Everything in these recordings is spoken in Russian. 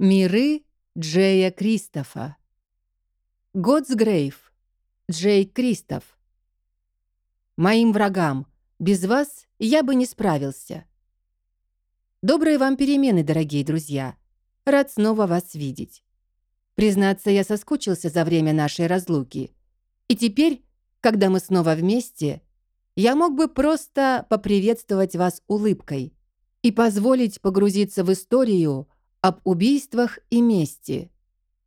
Миры Джея Кристофа. Годсгрейв. Джей Кристоф. Моим врагам. Без вас я бы не справился. Добрые вам перемены, дорогие друзья. Рад снова вас видеть. Признаться, я соскучился за время нашей разлуки. И теперь, когда мы снова вместе, я мог бы просто поприветствовать вас улыбкой и позволить погрузиться в историю об убийствах и мести,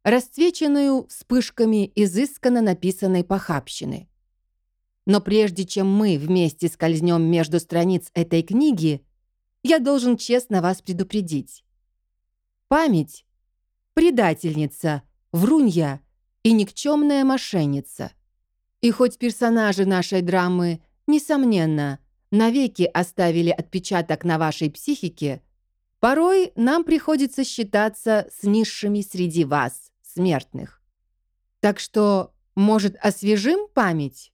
расцвеченную вспышками изысканно написанной похабщины. Но прежде чем мы вместе скользнем между страниц этой книги, я должен честно вас предупредить. Память — предательница, врунья и никчемная мошенница. И хоть персонажи нашей драмы, несомненно, навеки оставили отпечаток на вашей психике, порой нам приходится считаться с низшими среди вас, смертных. Так что, может, освежим память?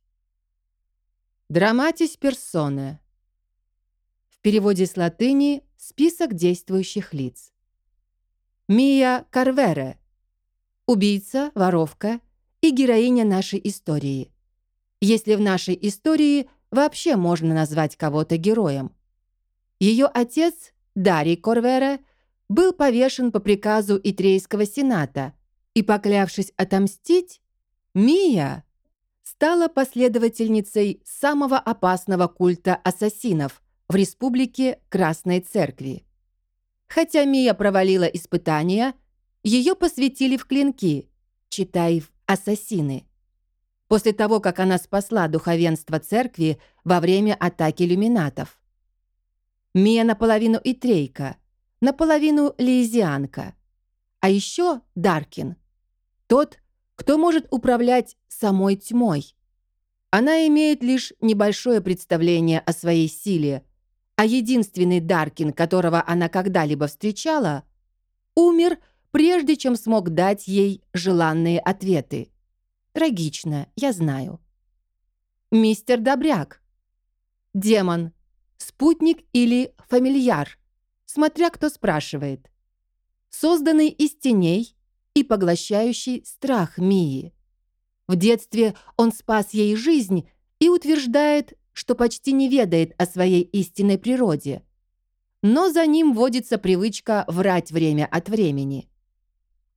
Драматис персоне. В переводе с латыни «список действующих лиц». Мия Карвере. Убийца, воровка и героиня нашей истории. Если в нашей истории вообще можно назвать кого-то героем. Ее отец, Дарий Корвере, был повешен по приказу Итрейского сената, и, поклявшись отомстить, Мия стала последовательницей самого опасного культа ассасинов в Республике Красной Церкви. Хотя Мия провалила испытания, ее посвятили в клинки, читай в ассасины. После того, как она спасла духовенство церкви во время атаки люминатов. Мия наполовину итрейка, наполовину лиезианка. А еще Даркин. Тот, кто может управлять самой тьмой. Она имеет лишь небольшое представление о своей силе – а единственный Даркин, которого она когда-либо встречала, умер, прежде чем смог дать ей желанные ответы. Трагично, я знаю. Мистер Добряк. Демон. Спутник или фамильяр, смотря кто спрашивает. Созданный из теней и поглощающий страх Мии. В детстве он спас ей жизнь и утверждает, что почти не ведает о своей истинной природе. Но за ним водится привычка врать время от времени.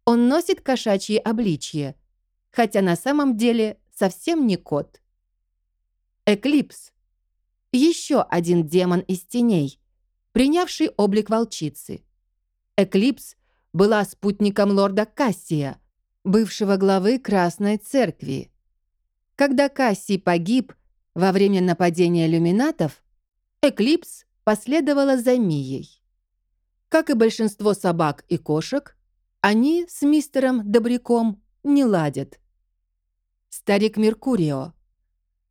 Он носит кошачье обличье, хотя на самом деле совсем не кот. Эклипс. Еще один демон из теней, принявший облик волчицы. Эклипс была спутником лорда Кассия, бывшего главы Красной Церкви. Когда Кассий погиб, во время нападения люминатов Эклипс последовала за Мией. Как и большинство собак и кошек, они с мистером Добряком не ладят. Старик Меркурио.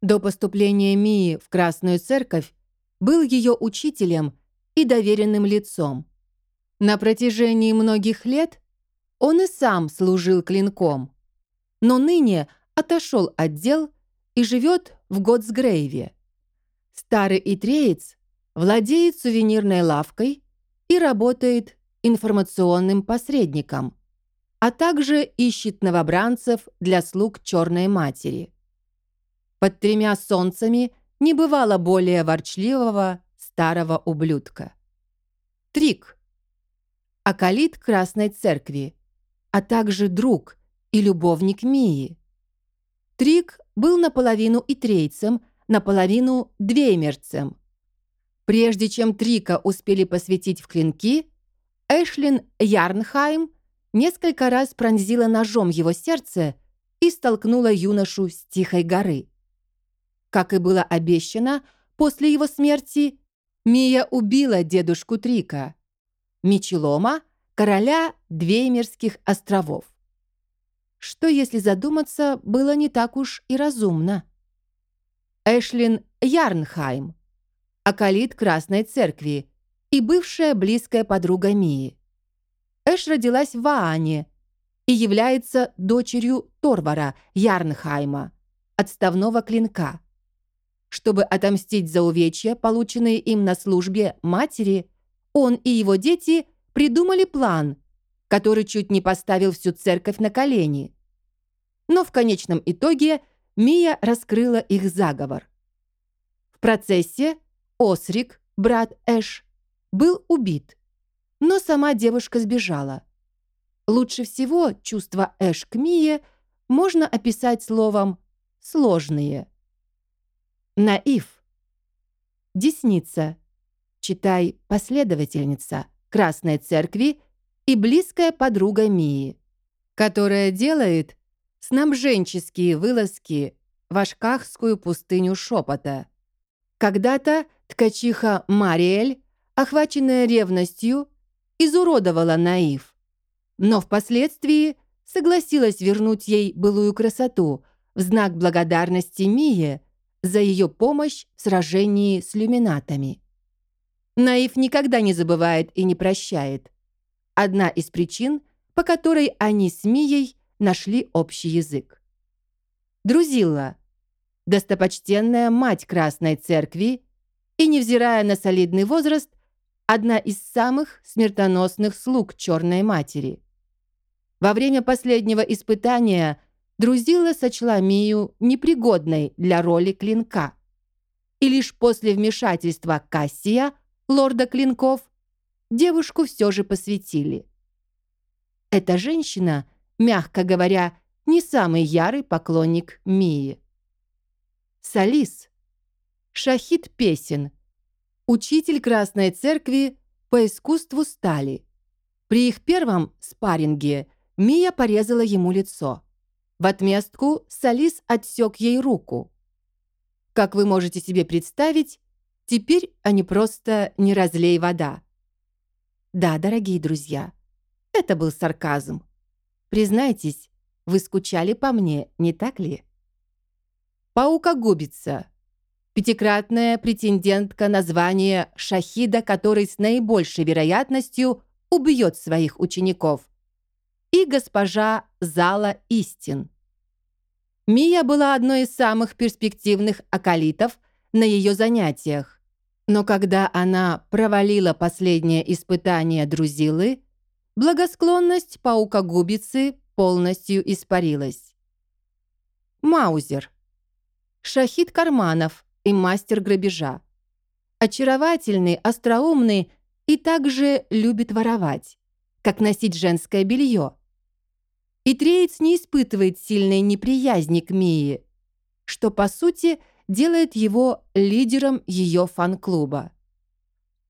До поступления Мии в Красную Церковь был ее учителем и доверенным лицом. На протяжении многих лет он и сам служил клинком, но ныне отошел от дел и живет в Готсгрейве. Старый итреец владеет сувенирной лавкой и работает информационным посредником, а также ищет новобранцев для слуг Черной Матери. Под тремя солнцами не бывало более ворчливого старого ублюдка. Трик. Акалит Красной Церкви, а также друг и любовник Мии. Трик был наполовину итрейцем, наполовину двеймерцем. Прежде чем Трика успели посвятить в клинки, Эшлин Ярнхайм несколько раз пронзила ножом его сердце и столкнула юношу с тихой горы. Как и было обещано, после его смерти Мия убила дедушку Трика, Мичелома, короля Двеймерских островов что, если задуматься, было не так уж и разумно. Эшлин Ярнхайм, акалит Красной Церкви и бывшая близкая подруга Мии. Эш родилась в Аане и является дочерью Торвара Ярнхайма, отставного клинка. Чтобы отомстить за увечья, полученные им на службе матери, он и его дети придумали план – который чуть не поставил всю церковь на колени. Но в конечном итоге Мия раскрыла их заговор. В процессе Осрик, брат Эш, был убит, но сама девушка сбежала. Лучше всего чувства Эш к Мие можно описать словом «сложные». Наив. Десница. Читай «последовательница» Красной Церкви и близкая подруга Мии, которая делает снабженческие вылазки в Ашкахскую пустыню шепота. Когда-то ткачиха Мариэль, охваченная ревностью, изуродовала Наив, но впоследствии согласилась вернуть ей былую красоту в знак благодарности Мие за ее помощь в сражении с люминатами. Наив никогда не забывает и не прощает. Одна из причин, по которой они с Мией нашли общий язык. Друзилла, достопочтенная мать Красной Церкви и, невзирая на солидный возраст, одна из самых смертоносных слуг Черной Матери. Во время последнего испытания Друзилла сочла Мию непригодной для роли клинка. И лишь после вмешательства Кассия, лорда клинков, девушку все же посвятили. Эта женщина, мягко говоря, не самый ярый поклонник Мии. Салис. Шахид песен. Учитель Красной Церкви по искусству стали. При их первом спарринге Мия порезала ему лицо. В отместку Салис отсек ей руку. Как вы можете себе представить, теперь они просто не разлей вода. Да, дорогие друзья, это был сарказм. Признайтесь, вы скучали по мне, не так ли? Паука-губица. Пятикратная претендентка на звание шахида, который с наибольшей вероятностью убьет своих учеников – и госпожа Зала Истин. Мия была одной из самых перспективных акалитов на ее занятиях. Но когда она провалила последнее испытание Друзилы, благосклонность паука-губицы полностью испарилась. Маузер. Шахид Карманов и мастер грабежа. Очаровательный, остроумный и также любит воровать, как носить женское белье. И Треец не испытывает сильной неприязни к Мии, что, по сути, делает его лидером ее фан-клуба.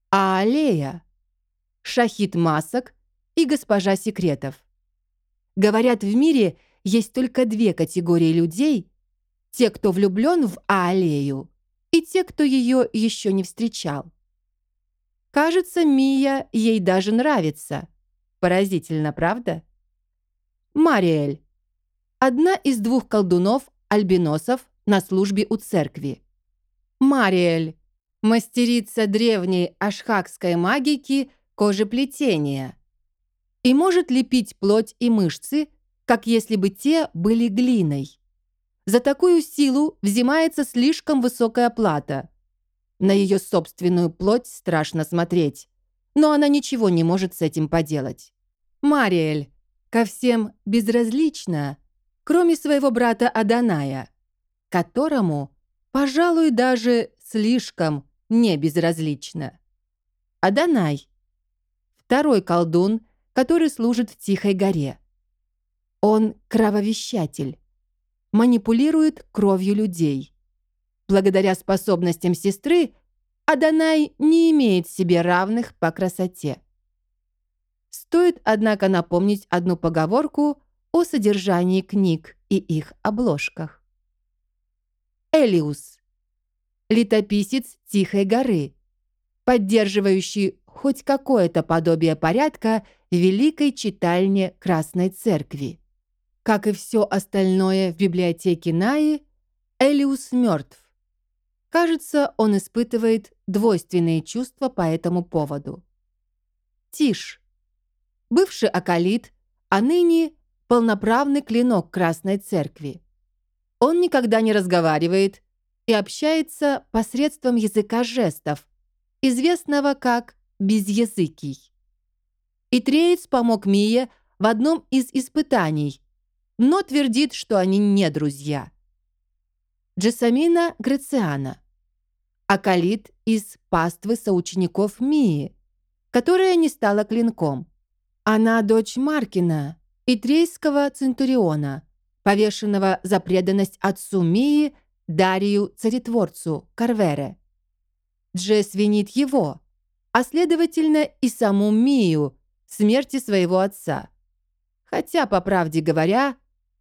А Аллея — шахид масок и госпожа секретов. Говорят, в мире есть только две категории людей — те, кто влюблен в Аллею, и те, кто ее еще не встречал. Кажется, Мия ей даже нравится. Поразительно, правда? Мариэль. Одна из двух колдунов-альбиносов на службе у церкви. Мариэль. Мастерица древней ашхакской магики кожеплетения. И может лепить плоть и мышцы, как если бы те были глиной. За такую силу взимается слишком высокая плата. На ее собственную плоть страшно смотреть, но она ничего не может с этим поделать. Мариэль ко всем безразлична, кроме своего брата Аданая, которому, пожалуй, даже слишком не безразлично. Аданай — второй колдун, который служит в Тихой горе. Он крововещатель, манипулирует кровью людей. Благодаря способностям сестры Аданай не имеет себе равных по красоте. Стоит, однако, напомнить одну поговорку о содержании книг и их обложках. Элиус. Летописец Тихой горы, поддерживающий хоть какое-то подобие порядка в Великой читальне Красной Церкви. Как и все остальное в библиотеке Наи, Элиус мертв. Кажется, он испытывает двойственные чувства по этому поводу. Тишь бывший акалит, а ныне полноправный клинок Красной Церкви. Он никогда не разговаривает и общается посредством языка жестов, известного как безязыкий. И Треец помог Мие в одном из испытаний, но твердит, что они не друзья. Джессамина Грациана. Акалит из паствы соучеников Мии, которая не стала клинком. Она дочь Маркина, итрейского центуриона, повешенного за преданность отцу Мии Дарию Царетворцу Карвере. Джесс винит его, а следовательно и саму Мию смерти своего отца. Хотя, по правде говоря,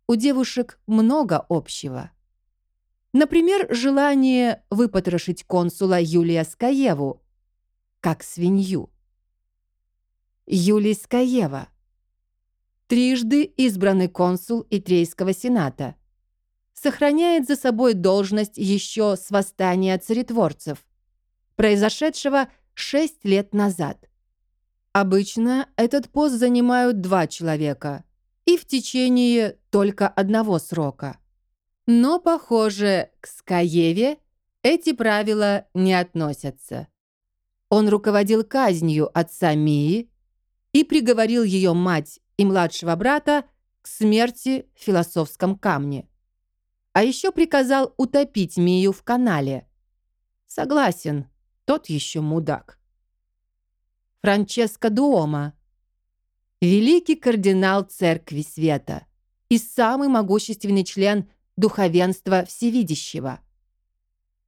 у девушек много общего. Например, желание выпотрошить консула Юлия Скаеву, как свинью. Юлий Скаева. Трижды избранный консул Итрейского сената. Сохраняет за собой должность еще с восстания царетворцев, произошедшего шесть лет назад. Обычно этот пост занимают два человека и в течение только одного срока. Но, похоже, к Скаеве эти правила не относятся. Он руководил казнью отца Мии и приговорил ее мать и младшего брата к смерти в философском камне. А еще приказал утопить Мию в канале. Согласен, тот еще мудак. Франческо Дуома. Великий кардинал Церкви Света и самый могущественный член духовенства Всевидящего.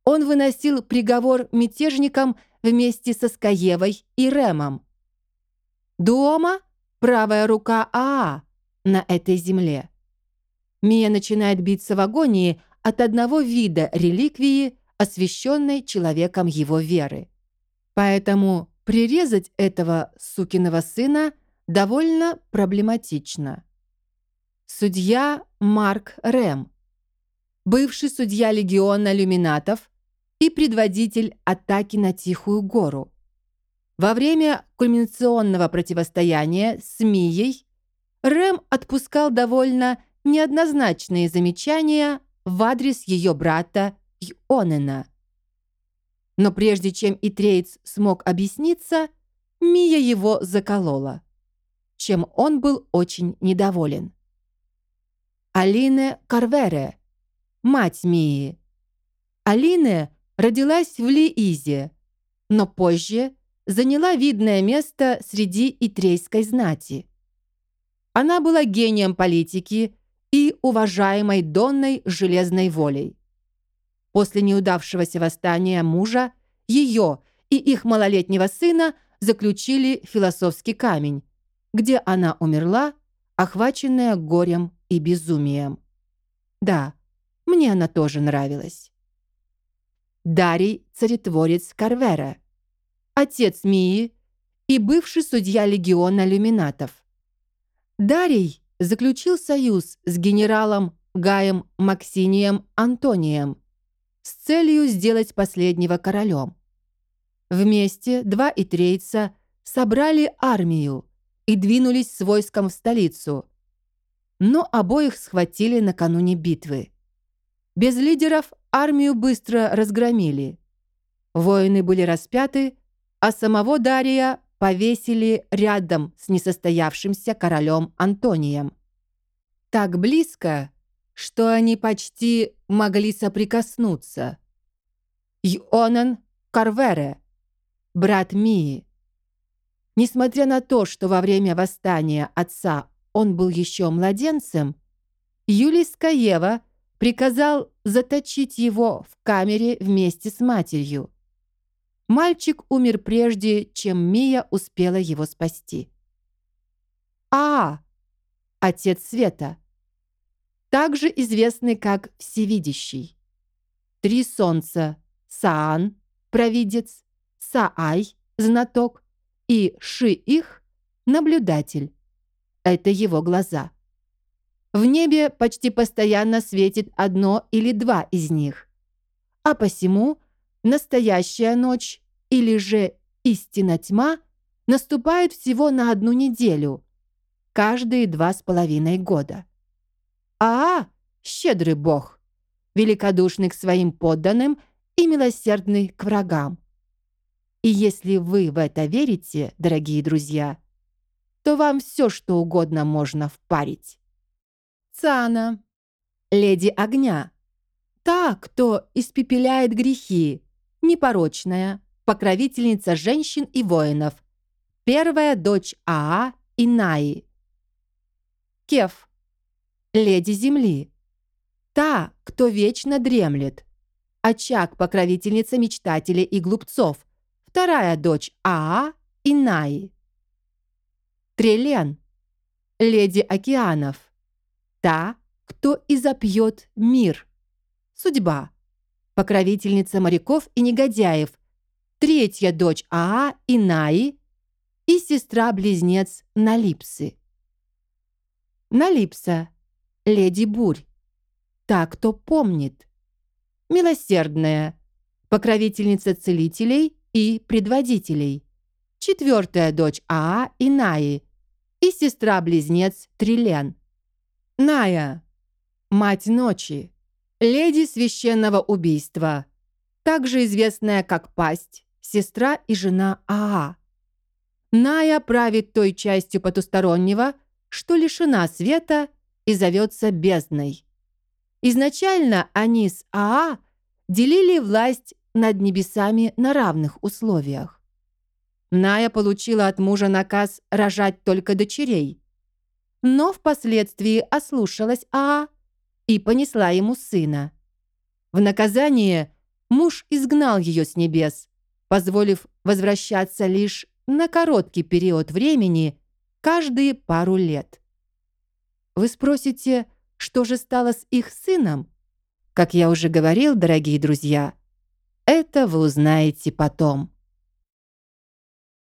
Он выносил приговор мятежникам вместе со Скаевой и Ремом. Дуома – правая рука Аа на этой земле. Мия начинает биться в агонии от одного вида реликвии, освященной человеком его веры. Поэтому Прирезать этого сукиного сына довольно проблематично. Судья Марк Рэм, бывший судья легиона люминатов и предводитель атаки на Тихую гору. Во время кульминационного противостояния с Мией Рэм отпускал довольно неоднозначные замечания в адрес ее брата Йонена – но прежде чем Итрейц смог объясниться, Мия его заколола, чем он был очень недоволен. Алине Карвере, мать Мии. Алине родилась в Лиизе, но позже заняла видное место среди итрейской знати. Она была гением политики и уважаемой Донной железной волей. После неудавшегося восстания мужа, ее и их малолетнего сына заключили философский камень, где она умерла, охваченная горем и безумием. Да, мне она тоже нравилась. Дарий – царетворец Карвера, отец Мии и бывший судья легиона люминатов. Дарий заключил союз с генералом Гаем Максинием Антонием, с целью сделать последнего королем. Вместе два итрейца собрали армию и двинулись с войском в столицу, но обоих схватили накануне битвы. Без лидеров армию быстро разгромили. Воины были распяты, а самого Дария повесили рядом с несостоявшимся королем Антонием. Так близко, что они почти могли соприкоснуться. Йонан Карвере, брат Мии. Несмотря на то, что во время восстания отца он был еще младенцем, Юлий Скаева приказал заточить его в камере вместе с матерью. Мальчик умер прежде, чем Мия успела его спасти. А, отец Света, также известный как Всевидящий. Три солнца – Саан, провидец, Саай, знаток, и Ши-их, наблюдатель. Это его глаза. В небе почти постоянно светит одно или два из них. А посему настоящая ночь или же истина тьма наступает всего на одну неделю, каждые два с половиной года. А, щедрый Бог, великодушный к своим подданным и милосердный к врагам. И если вы в это верите, дорогие друзья, то вам все, что угодно можно впарить. Цана, леди огня, та, кто испепеляет грехи, непорочная, покровительница женщин и воинов, первая дочь Аа и Наи. Кеф, леди земли, та, кто вечно дремлет, очаг покровительница мечтателей и глупцов, вторая дочь Аа и Наи. Трелен, леди океанов, та, кто изопьет мир. Судьба, покровительница моряков и негодяев, третья дочь Аа и Наи и сестра-близнец Налипсы. Налипса, леди Бурь, та, кто помнит. Милосердная, покровительница целителей и предводителей. Четвертая дочь Аа и Наи и сестра-близнец Трилен. Ная, мать ночи, леди священного убийства, также известная как Пасть, сестра и жена Аа. Ная правит той частью потустороннего, что лишена света и зовется бездной. Изначально они с Аа делили власть над небесами на равных условиях. Ная получила от мужа наказ рожать только дочерей, но впоследствии ослушалась Аа и понесла ему сына. В наказание муж изгнал ее с небес, позволив возвращаться лишь на короткий период времени каждые пару лет. Вы спросите, что же стало с их сыном? Как я уже говорил, дорогие друзья, это вы узнаете потом.